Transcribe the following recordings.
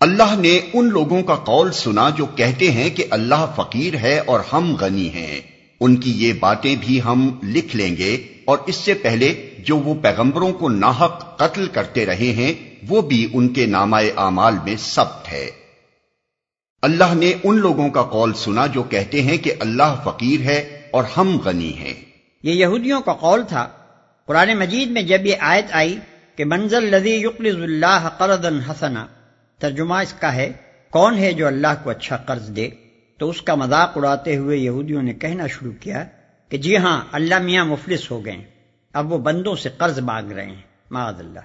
اللہ نے ان لوگوں کا قول سنا جو کہتے ہیں کہ اللہ فقیر ہے اور ہم غنی ہیں۔ ان کی یہ باتیں بھی ہم لکھ لیں گے اور اس سے پہلے جو وہ پیغمبروں کو ناحق قتل کرتے رہے ہیں، وہ بھی ان کے نامۂ اعمال میں سبت ہے۔ اللہ نے ان لوگوں کا قول سنا جو کہتے ہیں کہ اللہ فقیر ہے اور ہم غنی ہیں۔ یہ یہودیوں کا قول تھا۔ قرآن مجید میں جب یہ آیت آئی کہ منزل لذی یقلز اللہ قرضا حسنا ترجمہ اس کا ہے کون ہے جو اللہ کو اچھا قرض دے؟ تو اس کا مذاق اڑاتے ہوئے یہودیوں نے کہنا شروع کیا کہ جی ہاں اللہ میاں مفلس ہو گئے اب وہ بندوں سے قرض مانگ رہے ہیں۔ معاذ اللہ۔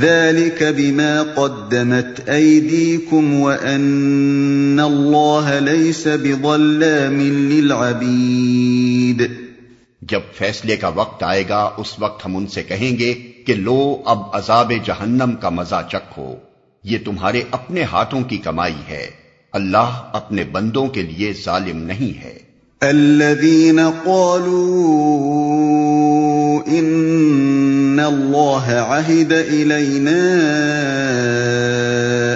ذلك بما قدمت ايديكم وان الله ليس بظلام للعبيد۔ جب فیصلے کا وقت آئے گا اس وقت ہم ان سے کہیں گے کہ لو اب عذاب جہنم کا مزہ چکھو۔ یہ تمہارے اپنے ہاتھوں کی کمائی ہے۔ اللہ اپنے بندوں کے لیے ظالم نہیں ہے۔ الذين قالوا ان الله عهد الينا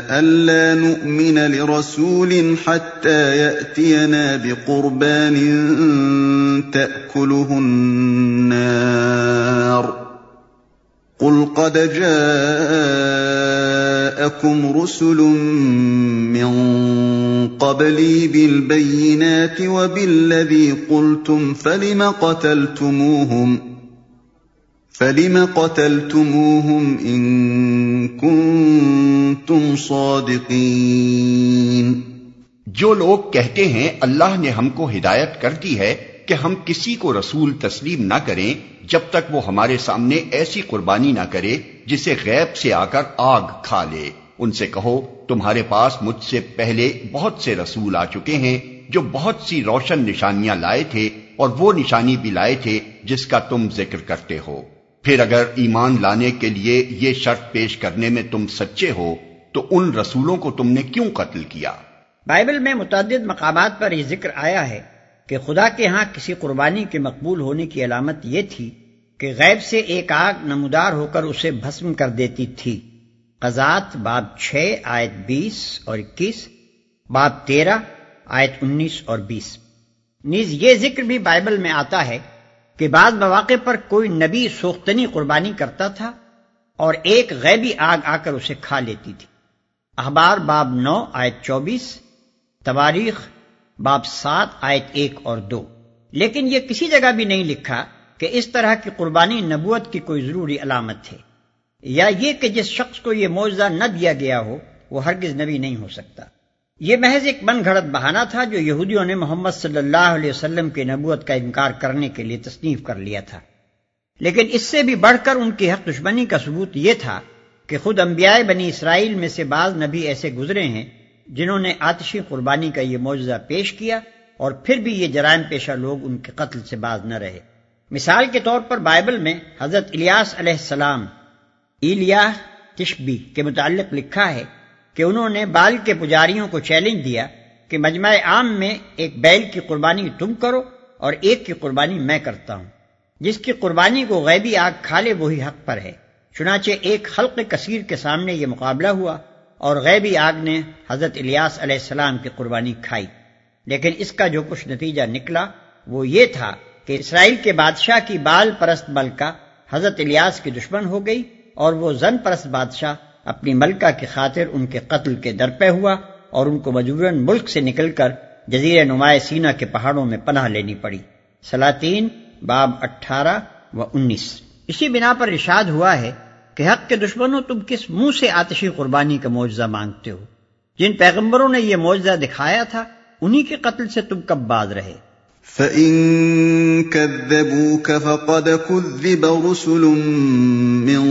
الا نؤمن لرسول حتى ياتينا بقربان تاكله النار۔ قل قد جاءكم رسل من قبلي بالبينات وبالذي قلتم فلم قتلتموهم فلم قتلتموهم إن كنتم صادقين جو لوگ کہتے ہیں اللہ نے ہم کو ہدایت کر دی ہے کہ ہم کسی کو رسول تسلیم نہ کریں جب تک وہ ہمارے سامنے ایسی قربانی نہ کرے جسے غیب سے آ کر آگ کھا لے۔ ان سے کہو، تمہارے پاس مجھ سے پہلے بہت سے رسول آ چکے ہیں جو بہت سی روشن نشانیاں لائے تھے اور وہ نشانی بھی لائے تھے جس کا تم ذکر کرتے ہو۔ پھر اگر ایمان لانے کے لیے یہ شرط پیش کرنے میں تم سچے ہو، تو ان رسولوں کو تم نے کیوں قتل کیا؟ بائبل میں متعدد مقامات پر یہ ذکر آیا ہے۔ کہ خدا کے ہاں کسی قربانی کے مقبول ہونے کی علامت یہ تھی کہ غیب سے ایک آگ نمودار ہو کر اسے بھسم کر دیتی تھی۔ قزات باب چھ، آیت بیس اور اکیس، باب تیرہ، آیت انیس اور بیس۔ نیز یہ ذکر بھی بائبل میں آتا ہے کہ بعض مواقع پر کوئی نبی سوختنی قربانی کرتا تھا اور ایک غیبی آگ آ کر اسے کھا لیتی تھی۔ اخبار باب نو، آیت چوبیس، تواریخ باب سات، آیت ایک اور دو۔ لیکن یہ کسی جگہ بھی نہیں لکھا کہ اس طرح کی قربانی نبوت کی کوئی ضروری علامت ہے یا یہ کہ جس شخص کو یہ معاوضہ نہ دیا گیا ہو، وہ ہرگز نبی نہیں ہو سکتا۔ یہ محض ایک من گھڑت بہانہ تھا جو یہودیوں نے محمد صلی اللہ علیہ وسلم کی نبوت کا انکار کرنے کے لیے تصنیف کر لیا تھا۔ لیکن اس سے بھی بڑھ کر ان کی حق دشمنی کا ثبوت یہ تھا کہ خود انبیاء بنی اسرائیل میں سے بعض نبی ایسے گزرے ہیں جنہوں نے آتشی قربانی کا یہ معجزہ پیش کیا اور پھر بھی یہ جرائم پیشہ لوگ ان کے قتل سے باز نہ رہے۔ مثال کے طور پر بائبل میں حضرت الیاس علیہ السلام ایلیا تشبی کے متعلق لکھا ہے کہ انہوں نے بال کے پجاریوں کو چیلنج دیا کہ مجمع عام میں ایک بیل کی قربانی تم کرو اور ایک کی قربانی میں کرتا ہوں۔ جس کی قربانی کو غیبی آگ کھا لے وہی حق پر ہے۔ چنانچہ ایک خلق کثیر کے سامنے یہ مقابلہ ہوا اور غیبی آگ نے حضرت الیاس علیہ السلام کی قربانی کھائی۔ لیکن اس کا جو کچھ نتیجہ نکلا وہ یہ تھا کہ اسرائیل کے بادشاہ کی بال پرست ملکہ حضرت الیاس کی دشمن ہو گئی اور وہ زن پرست بادشاہ اپنی ملکہ کی خاطر ان کے قتل کے درپے ہوا اور ان کو مجبوراً ملک سے نکل کر جزیر نمایاں سینا کے پہاڑوں میں پناہ لینی پڑی۔ سلاطین، باب اٹھارہ و انیس۔ اسی بنا پر ارشاد ہوا ہے کہ حق کے دشمنوں تم کس منہ سے آتشی قربانی کا معجزہ مانگتے ہو؟ جن پیغمبروں نے یہ معجزہ دکھایا تھا انہی کے قتل سے تم کب باز رہے؟ فَإِن كَذَّبُوكَ فَقَدْ كُذِّبَ رُسُلٌ مِّن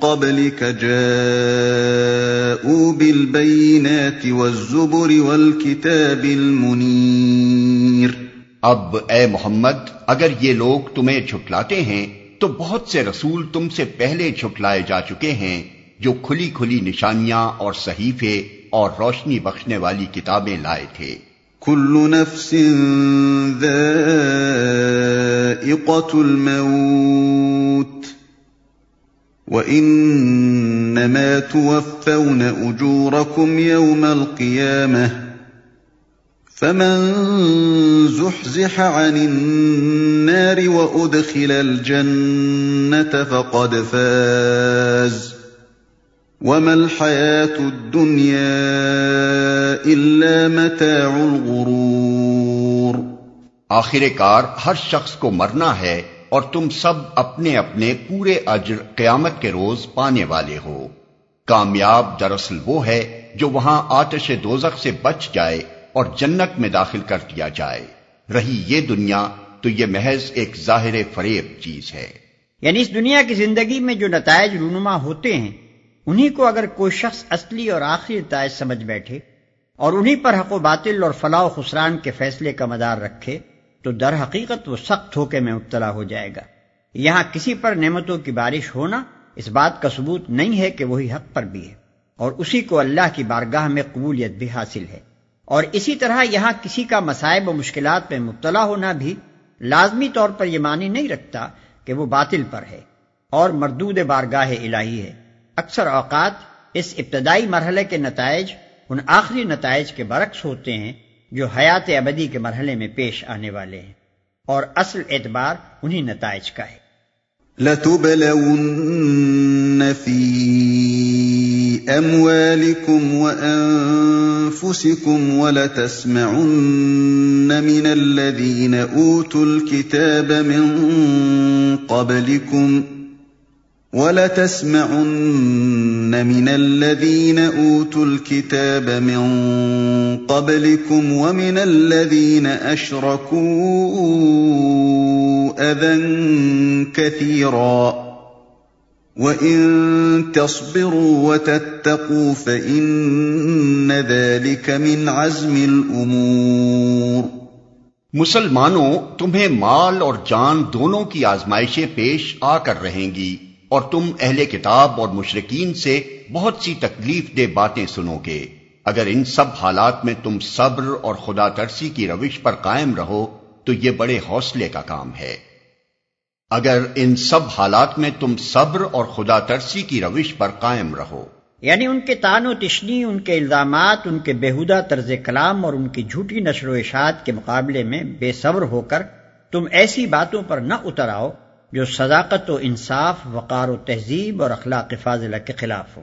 قبلك جاءوا بالبينات والزبر والكتاب المنير۔ اب اے محمد اگر یہ لوگ تمہیں جھٹلاتے ہیں تو بہت سے رسول تم سے پہلے جھٹلائے جا چکے ہیں جو کھلی کھلی نشانیاں اور صحیفے اور روشنی بخشنے والی کتابیں لائے تھے۔ كل نفس ذائقة الموت وإنما توفون أجوركم يوم القيامة فمن زحزح عن النار وادخل الجنه فقد فاز. وما الحياه الدنيا الا متاع الغرور. آخر کار ہر شخص کو مرنا ہے اور تم سب اپنے اپنے پورے اجر قیامت کے روز پانے والے ہو۔ کامیاب دراصل وہ ہے جو وہاں آتش دوزخ سے بچ جائے اور جنت میں داخل کر دیا جائے۔ رہی یہ دنیا، تو یہ محض ایک ظاہر فریب چیز ہے۔ یعنی اس دنیا کی زندگی میں جو نتائج رونما ہوتے ہیں، انہی کو اگر کوئی شخص اصلی اور آخری نتائج سمجھ بیٹھے اور انہی پر حق و باطل اور فلاح و خسران کے فیصلے کا مدار رکھے، تو در حقیقت وہ سخت ہو کے میں مبتلا ہو جائے گا۔ یہاں کسی پر نعمتوں کی بارش ہونا اس بات کا ثبوت نہیں ہے کہ وہی حق پر بھی ہے اور اسی کو اللہ کی بارگاہ میں قبولیت بھی حاصل ہے۔ اور اسی طرح یہاں کسی کا مسائب و مشکلات میں مبتلا ہونا بھی لازمی طور پر یہ معنی نہیں رکھتا کہ وہ باطل پر ہے اور مردود بارگاہ الہی ہے۔ اکثر اوقات اس ابتدائی مرحلے کے نتائج ان آخری نتائج کے برعکس ہوتے ہیں جو حیات ابدی کے مرحلے میں پیش آنے والے ہیں اور اصل اعتبار انہی نتائج کا ہے۔ أَمْوَالِكُمْ وَأَنفُسِكُمْ وَلَتَسْمَعُنَّ مِنَ الَّذِينَ أُوتُوا الْكِتَابَ مِن قَبْلِكُمْ وَلَتَسْمَعُنَّ مِنَ الَّذِينَ أُوتُوا الْكِتَابَ مِن قَبْلِكُمْ وَمِنَ الَّذِينَ أَشْرَكُوا أَذًى كَثِيرًا وَإِن تَصْبِرُوا وَتَتَّقُوا فَإِنَّ ذَلِكَ مِنْ عَزْمِ الْأُمُورِ مسلمانوں، تمہیں مال اور جان دونوں کی آزمائشیں پیش آ کر رہیں گی، اور تم اہل کتاب اور مشرقین سے بہت سی تکلیف دہ باتیں سنو گے۔ اگر ان سب حالات میں تم صبر اور خدا ترسی کی روش پر قائم رہو، تو یہ بڑے حوصلے کا کام ہے۔ اگر ان سب حالات میں تم صبر اور خدا ترسی کی روش پر قائم رہو۔ یعنی ان کے تان و تشنی، ان کے الزامات، ان کے بےحدہ طرز کلام اور ان کی جھوٹی نشر و اشاعت کے مقابلے میں بے صبر ہو کر تم ایسی باتوں پر نہ اتر آؤ جو صداقت و انصاف، وقار و تہذیب اور اخلاق فاضلہ کے خلاف ہو۔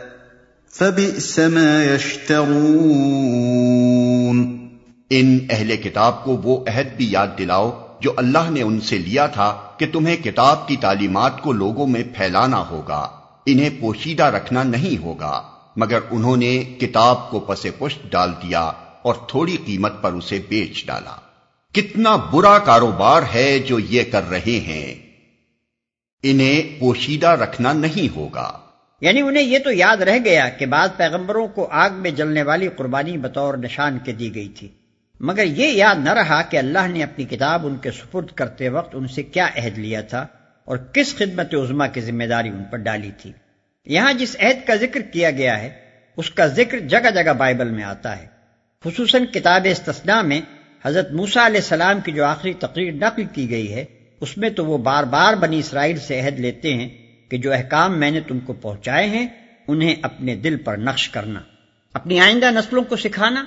ان اہل کتاب کو وہ عہد بھی یاد دلاؤ جو اللہ نے ان سے لیا تھا کہ تمہیں کتاب کی تعلیمات کو لوگوں میں پھیلانا ہوگا، انہیں پوشیدہ رکھنا نہیں ہوگا۔ مگر انہوں نے کتاب کو پس پشت ڈال دیا اور تھوڑی قیمت پر اسے بیچ ڈالا۔ کتنا برا کاروبار ہے جو یہ کر رہے ہیں۔ انہیں پوشیدہ رکھنا نہیں ہوگا۔ یعنی انہیں یہ تو یاد رہ گیا کہ بعض پیغمبروں کو آگ میں جلنے والی قربانی بطور نشان کے دی گئی تھی۔ مگر یہ یاد نہ رہا کہ اللہ نے اپنی کتاب ان کے سپرد کرتے وقت ان سے کیا عہد لیا تھا اور کس خدمت عظما کی ذمہ داری ان پر ڈالی تھی۔ یہاں جس عہد کا ذکر کیا گیا ہے، اس کا ذکر جگہ جگہ بائبل میں آتا ہے۔ خصوصاً کتاب استثناء میں حضرت موسا علیہ السلام کی جو آخری تقریر نقل کی گئی ہے، اس میں تو وہ بار بار بنی اسرائیل سے عہد لیتے ہیں کہ جو احکام میں نے تم کو پہنچائے ہیں، انہیں اپنے دل پر نقش کرنا۔ اپنی آئندہ نسلوں کو سکھانا،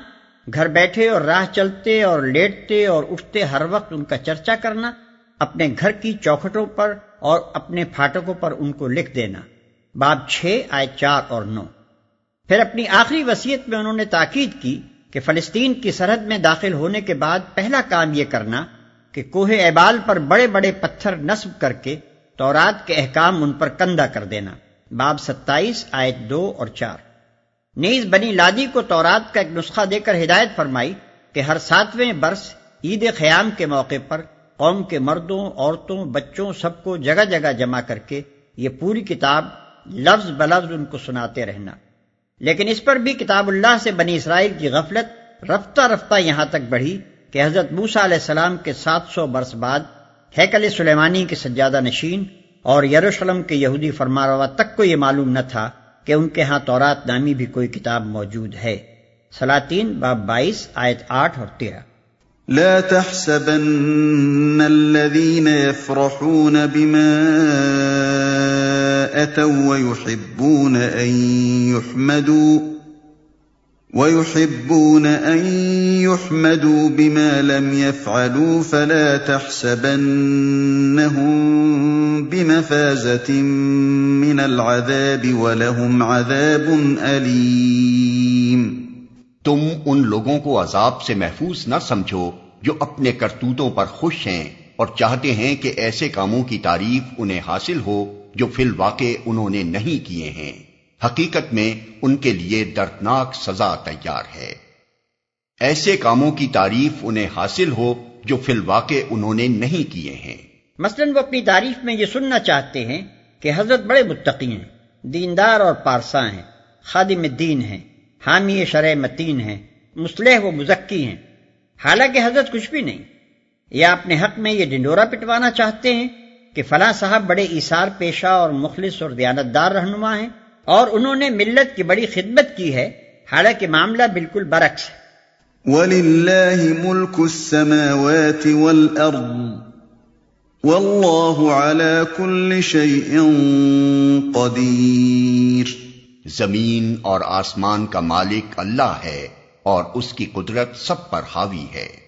گھر بیٹھے اور راہ چلتے اور لیٹتے اور اٹھتے ہر وقت ان کا چرچا کرنا، اپنے گھر کی چوکھٹوں پر اور اپنے پھاٹکوں پر ان کو لکھ دینا۔ باب چھ آئے چار اور نو۔ پھر اپنی آخری وسیعت میں انہوں نے تاکید کی کہ فلسطین کی سرحد میں داخل ہونے کے بعد پہلا کام یہ کرنا کہ کوہ ایبال پر بڑے بڑے پتھر نصب کر کے تورات کے احکام ان پر کندہ کر دینا۔ باب ستائیس، آیت دو اور چار۔ نیز بنی لادی کو تورات کا ایک نسخہ دے کر ہدایت فرمائی کہ ہر ساتویں برس عید خیام کے موقع پر قوم کے مردوں، عورتوں، بچوں سب کو جگہ جگہ جمع کر کے یہ پوری کتاب لفظ بلفظ ان کو سناتے رہنا۔ لیکن اس پر بھی کتاب اللہ سے بنی اسرائیل کی غفلت رفتہ رفتہ یہاں تک بڑھی کہ حضرت موسا علیہ السلام کے سات سو برس بعد ہیکل سلیمانی کے سجادہ نشین اور یروشلم کے یہودی فرماروا تک کو یہ معلوم نہ تھا کہ ان کے ہاں تورات نامی بھی کوئی کتاب موجود ہے۔ سلاطین، باب بائیس، آیت آٹھ اور تیرہ۔ لا تحسبن الذين يفرحون بما أتوا ويحبون أن يحمدوا ويحبون أن يحمدوا بما لم يفعلوا فلا تحسبنهم بمفازة من العذاب ولهم عذاب أليم تم ان لوگوں کو عذاب سے محفوظ نہ سمجھو جو اپنے کرتوتوں پر خوش ہیں اور چاہتے ہیں کہ ایسے کاموں کی تعریف انہیں حاصل ہو جو فی الواقع انہوں نے نہیں کیے ہیں۔ حقیقت میں ان کے لیے دردناک سزا تیار ہے۔ ایسے کاموں کی تعریف انہیں حاصل ہو جو فی الواقع انہوں نے نہیں کیے ہیں۔ مثلا وہ اپنی تعریف میں یہ سننا چاہتے ہیں کہ حضرت بڑے متقی ہیں، دیندار اور پارسا ہیں، خادم دین ہیں، حامی شرع متین ہیں مسلح و مزکی ہیں۔ حالانکہ حضرت کچھ بھی نہیں۔ یا اپنے حق میں یہ ڈنڈورا پٹوانا چاہتے ہیں کہ فلاں صاحب بڑے ایسار پیشہ اور مخلص اور دیانتدار رہنما ہیں۔ اور انہوں نے ملت کی بڑی خدمت کی ہے حالانکہ معاملہ بالکل برعکس ہے۔ وَلِلَّهِ مُلْكُ السَّمَاوَاتِ وَالْأَرْضِ وَاللَّهُ عَلَى كُلِّ شَيْءٍ قَدِيرٌ۔ زمین اور آسمان کا مالک اللہ ہے اور اس کی قدرت سب پر حاوی ہے۔